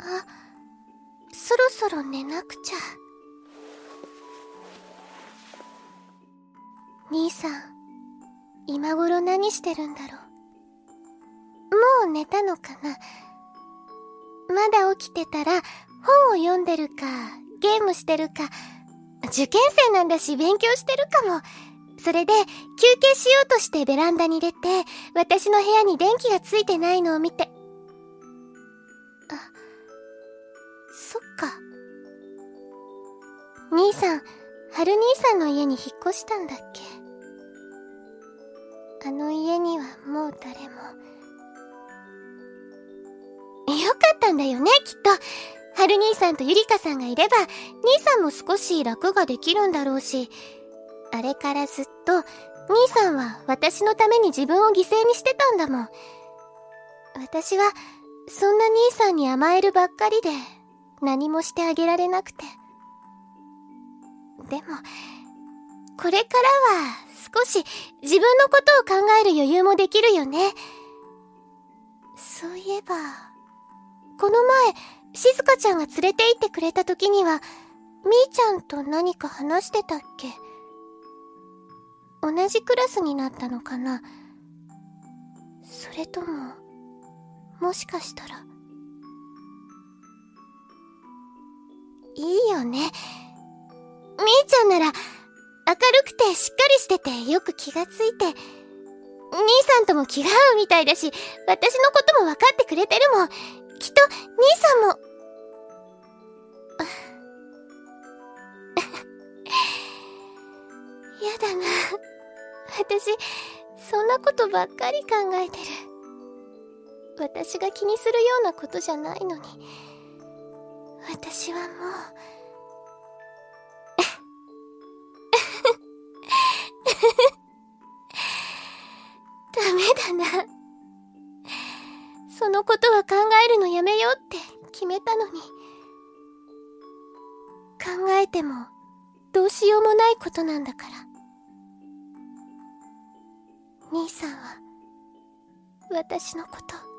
あそろ寝なくちゃ。兄さん、今頃何してるんだろう？もう寝たのかな？まだ起きてたら本を読んでるか、ゲームしてるか、受験生なんだし勉強してるかも。それで休憩しようとしてベランダに出て、私の部屋に電気がついてないのを見て。あ、そっか。兄さん、春兄さんの家に引っ越したんだっけ？あの家にはもう誰も。よかったんだよね、きっと。春兄さんとゆりかさんがいれば、兄さんも少し楽ができるんだろうし、あれからずっと、兄さんは私のために自分を犠牲にしてたんだもん。私は、そんな兄さんに甘えるばっかりで、何もしてあげられなくて。でも、これからは少し自分のことを考える余裕もできるよね。そういえば、この前、静香ちゃんが連れて行ってくれた時には、みーちゃんと何か話してたっけ？同じクラスになったのかな？それとも、もしかしたら。いいよね。みーちゃんなら、明るくてしっかりしててよく気がついて、兄さんとも気が合うみたいだし、私のことも分かってくれてるもん。きっと、兄さんも。やだな。私、そんなことばっかり考えてる。私が気にするようなことじゃないのに。私はもう、ダメだな。そのことは考えるのやめようって決めたのに。考えてもどうしようもないことなんだから。兄さんは私のこと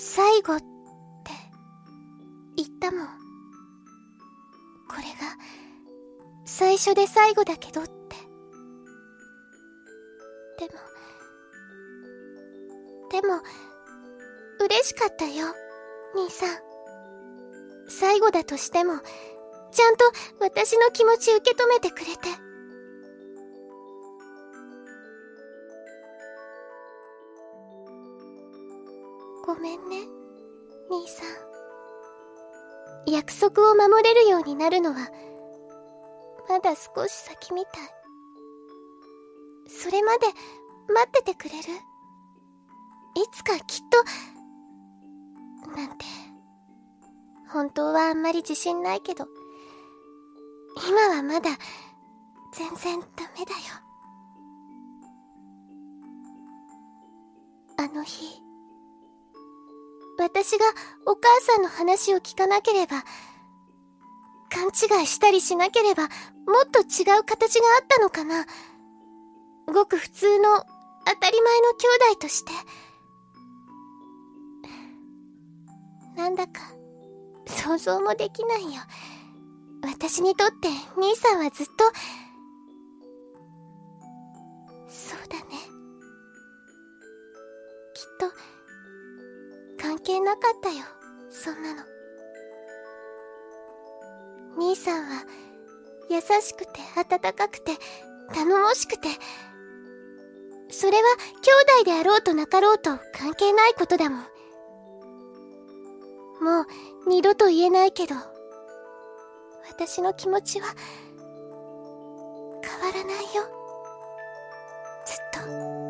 最後って言ったもん。これが最初で最後だけどって。でもでも嬉しかったよ兄さん。最後だとしてもちゃんと私の気持ち受け止めてくれて。ごめんね、兄さん。約束を守れるようになるのは、まだ少し先みたい。それまで待っててくれる？いつかきっと、なんて、本当はあんまり自信ないけど、今はまだ全然ダメだよあの日私がお母さんの話を聞かなければ勘違いしたりしなければもっと違う形があったのかな。ごく普通の当たり前の兄弟として。なんだか想像もできないよ。私にとって兄さんはずっとそうだね。きっと関係なかったよ。そんなの。兄さんは優しくて温かくて頼もしくて。それは兄弟であろうとなかろうと関係ないことだもん。もう二度と言えないけど私の気持ちは変わらないよ。ずっと。